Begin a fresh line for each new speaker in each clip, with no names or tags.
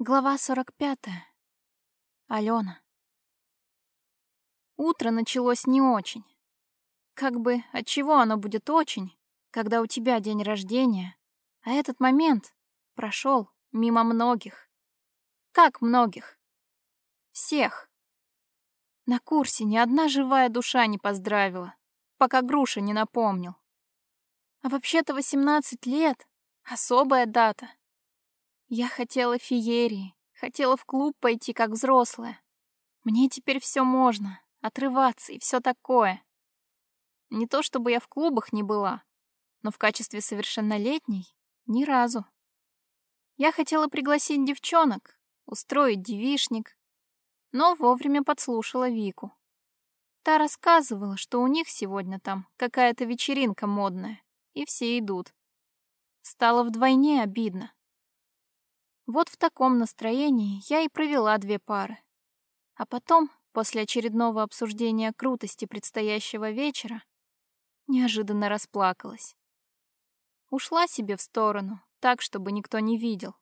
Глава 45. Алена. Утро началось не очень. Как бы от чего оно будет очень, когда у тебя день рождения, а этот момент прошел мимо многих. Как многих? Всех. На курсе ни одна живая душа не поздравила, пока Груша не напомнил. А вообще-то 18 лет — особая дата. Я хотела феерии, хотела в клуб пойти как взрослая. Мне теперь все можно, отрываться и все такое. Не то чтобы я в клубах не была, но в качестве совершеннолетней ни разу. Я хотела пригласить девчонок, устроить девишник, но вовремя подслушала Вику. Та рассказывала, что у них сегодня там какая-то вечеринка модная, и все идут. Стало вдвойне обидно. Вот в таком настроении я и провела две пары. А потом, после очередного обсуждения крутости предстоящего вечера, неожиданно расплакалась. Ушла себе в сторону, так, чтобы никто не видел.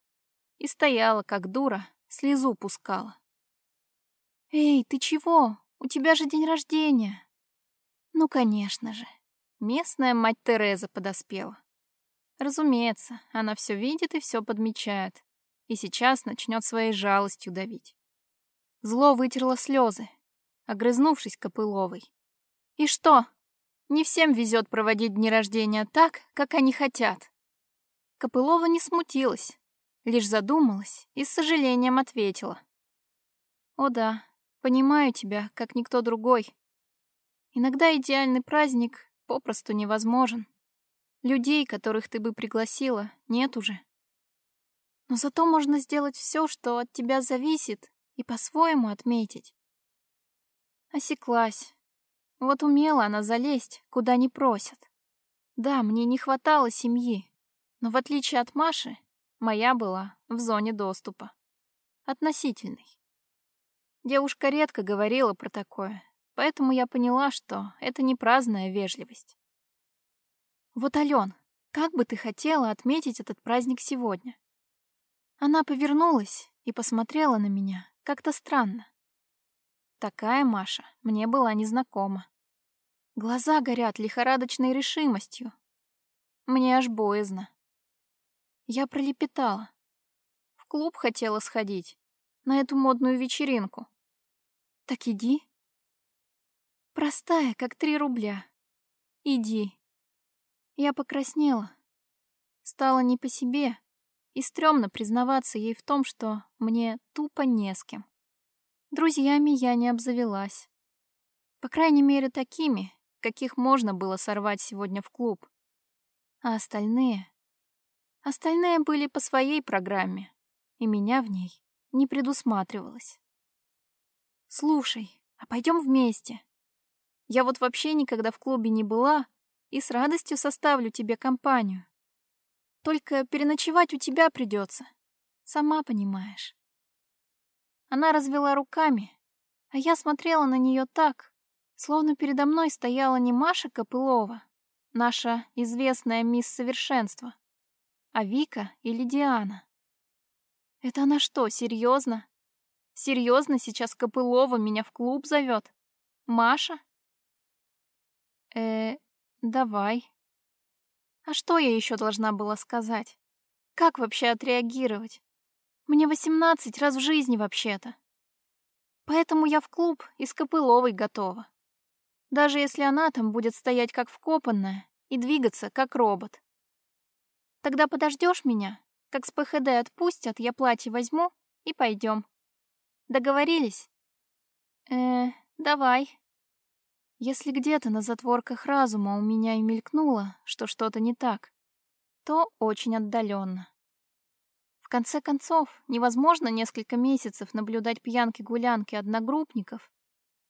И стояла, как дура, слезу пускала. «Эй, ты чего? У тебя же день рождения!» Ну, конечно же. Местная мать Тереза подоспела. Разумеется, она все видит и все подмечает и сейчас начнет своей жалостью давить. Зло вытерла слезы, огрызнувшись Копыловой. И что? Не всем везет проводить дни рождения так, как они хотят. Копылова не смутилась, лишь задумалась и с сожалением ответила. «О да, понимаю тебя, как никто другой. Иногда идеальный праздник попросту невозможен. Людей, которых ты бы пригласила, нет уже. Но зато можно сделать все, что от тебя зависит, и по-своему отметить. Осеклась. Вот умела она залезть, куда не просят. Да, мне не хватало семьи, но в отличие от Маши, моя была в зоне доступа. Относительной. Девушка редко говорила про такое, поэтому я поняла, что это не праздная вежливость. Вот, Ален, как бы ты хотела отметить этот праздник сегодня? Она повернулась и посмотрела на меня как-то странно. Такая Маша мне была незнакома. Глаза горят лихорадочной решимостью. Мне аж боязно. Я пролепетала. В клуб хотела сходить, на эту модную вечеринку. Так иди. Простая, как три рубля. Иди. Я покраснела. Стало не по себе, и стрёмно признаваться ей в том, что мне тупо не с кем. Друзьями я не обзавелась. По крайней мере, такими, каких можно было сорвать сегодня в клуб. А остальные... Остальные были по своей программе, и меня в ней не предусматривалось. «Слушай, а пойдем вместе? Я вот вообще никогда в клубе не была и с радостью составлю тебе компанию. Только переночевать у тебя придется. Сама понимаешь. Она развела руками, а я смотрела на нее так, словно передо мной стояла не Маша Копылова, наша известная мисс Совершенство, а Вика или Диана. Это она что, серьезно? Серьезно сейчас Копылова меня в клуб зовет? Маша? Э, давай. А что я еще должна была сказать? Как вообще отреагировать? Мне восемнадцать раз в жизни вообще-то. Поэтому я в клуб из Копыловой готова. Даже если она там будет стоять как вкопанная и двигаться как робот. Тогда подождешь меня? Как с ПХД отпустят, я платье возьму и пойдем. Договорились? Э, давай. Если где-то на затворках разума у меня и мелькнуло, что что-то не так, то очень отдаленно. В конце концов, невозможно несколько месяцев наблюдать пьянки-гулянки одногруппников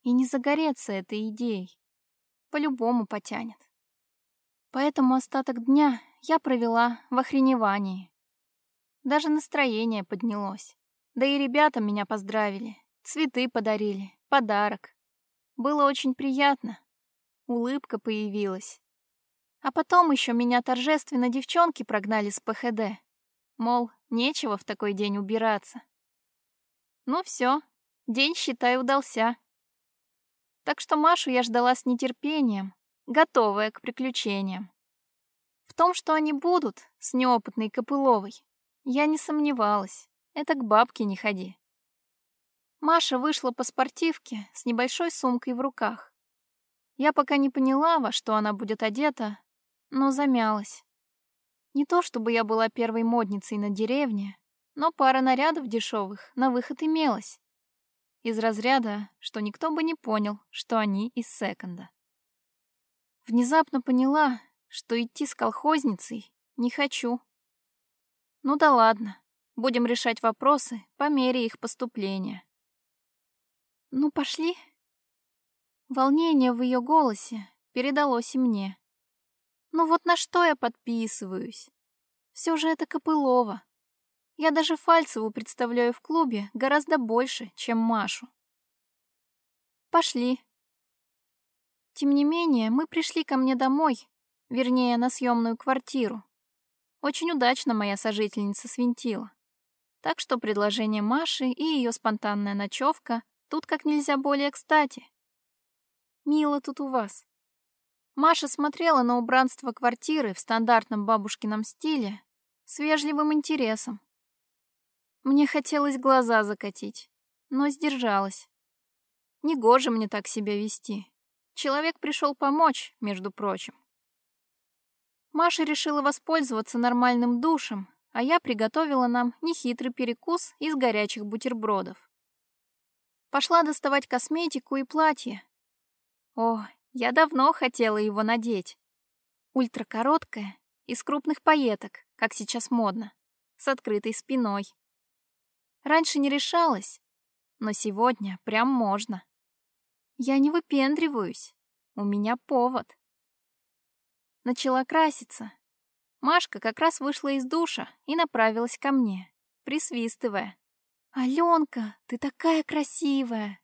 и не загореться этой идеей. По-любому потянет. Поэтому остаток дня я провела в охреневании. Даже настроение поднялось. Да и ребята меня поздравили, цветы подарили, подарок. Было очень приятно. Улыбка появилась. А потом еще меня торжественно девчонки прогнали с ПХД. Мол, нечего в такой день убираться. Ну все, день, считай, удался. Так что Машу я ждала с нетерпением, готовая к приключениям. В том, что они будут с неопытной Копыловой, я не сомневалась. Это к бабке не ходи. Маша вышла по спортивке с небольшой сумкой в руках. Я пока не поняла, во что она будет одета, но замялась. Не то чтобы я была первой модницей на деревне, но пара нарядов дешевых на выход имелась. Из разряда, что никто бы не понял, что они из секонда. Внезапно поняла, что идти с колхозницей не хочу. Ну да ладно, будем решать вопросы по мере их поступления. Ну, пошли. Волнение в ее голосе передалось и мне. Ну вот на что я подписываюсь? Все же это Копылова. Я даже Фальцеву представляю в клубе гораздо больше, чем Машу. Пошли. Тем не менее, мы пришли ко мне домой, вернее, на съемную квартиру. Очень удачно моя сожительница свинтила. Так что предложение Маши и ее спонтанная ночевка тут как нельзя более кстати. Мило тут у вас. Маша смотрела на убранство квартиры в стандартном бабушкином стиле с вежливым интересом. Мне хотелось глаза закатить, но сдержалась. Негоже мне так себя вести. Человек пришел помочь, между прочим. Маша решила воспользоваться нормальным душем, а я приготовила нам нехитрый перекус из горячих бутербродов. Пошла доставать косметику и платье. О, я давно хотела его надеть. Ультракороткое, из крупных пайеток, как сейчас модно, с открытой спиной. Раньше не решалась, но сегодня прям можно. Я не выпендриваюсь. У меня повод. Начала краситься. Машка как раз вышла из душа и направилась ко мне, присвистывая. «Аленка, ты такая красивая!»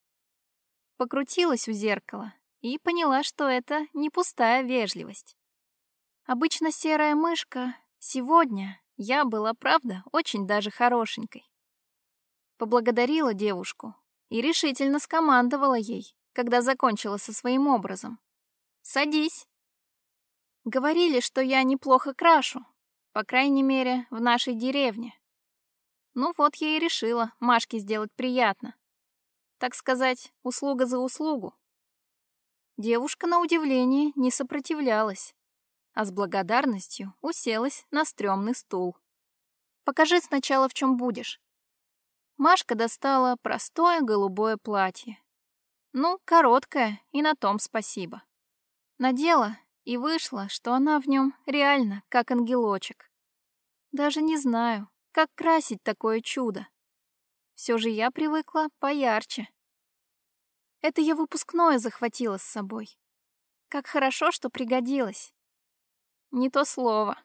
Покрутилась у зеркала и поняла, что это не пустая вежливость. Обычно серая мышка, сегодня я была, правда, очень даже хорошенькой поблагодарила девушку и решительно скомандовала ей, когда закончила со своим образом. «Садись». Говорили, что я неплохо крашу, по крайней мере, в нашей деревне. Ну вот я и решила Машке сделать приятно. Так сказать, услуга за услугу. Девушка, на удивление, не сопротивлялась, а с благодарностью уселась на стрёмный стул. «Покажи сначала, в чем будешь», Машка достала простое голубое платье. Ну, короткое, и на том спасибо. Надела, и вышло, что она в нем реально как ангелочек. Даже не знаю, как красить такое чудо. Все же я привыкла поярче. Это я выпускное захватила с собой. Как хорошо, что пригодилось. Не то слово.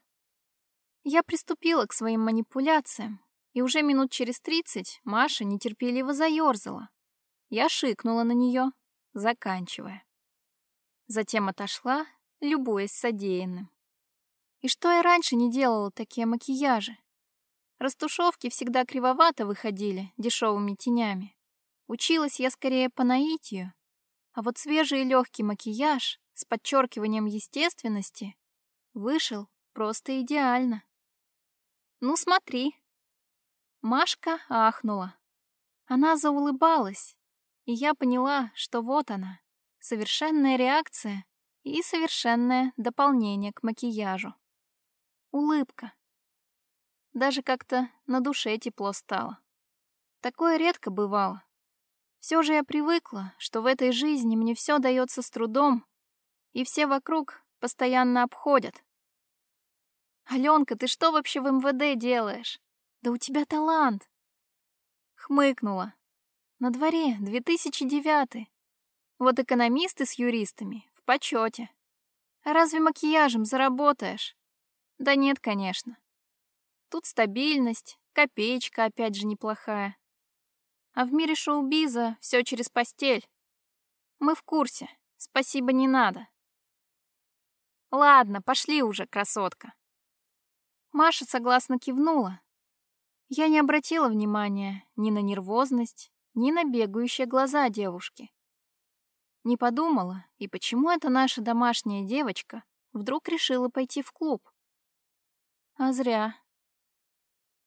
Я приступила к своим манипуляциям, и уже минут через тридцать Маша нетерпеливо заёрзала. Я шикнула на неё, заканчивая. Затем отошла, любуясь содеянным. И что я раньше не делала такие макияжи? Растушевки всегда кривовато выходили дешевыми тенями. Училась я скорее по наитию, а вот свежий и легкий макияж с подчеркиванием естественности вышел просто идеально. Ну смотри, Машка ахнула. Она заулыбалась, и я поняла, что вот она, совершенная реакция и совершенное дополнение к макияжу. Улыбка. Даже как-то на душе тепло стало. Такое редко бывало. Все же я привыкла, что в этой жизни мне все дается с трудом, и все вокруг постоянно обходят. «Аленка, ты что вообще в МВД делаешь?» Да у тебя талант!» Хмыкнула. На дворе 2009 Вот экономисты с юристами в почете. А разве макияжем заработаешь? Да нет, конечно. Тут стабильность, копеечка опять же неплохая. А в мире шоу-биза все через постель. Мы в курсе, спасибо не надо. Ладно, пошли уже, красотка. Маша согласно кивнула, Я не обратила внимания ни на нервозность, ни на бегающие глаза девушки. Не подумала, и почему эта наша домашняя девочка вдруг решила пойти в клуб. А зря.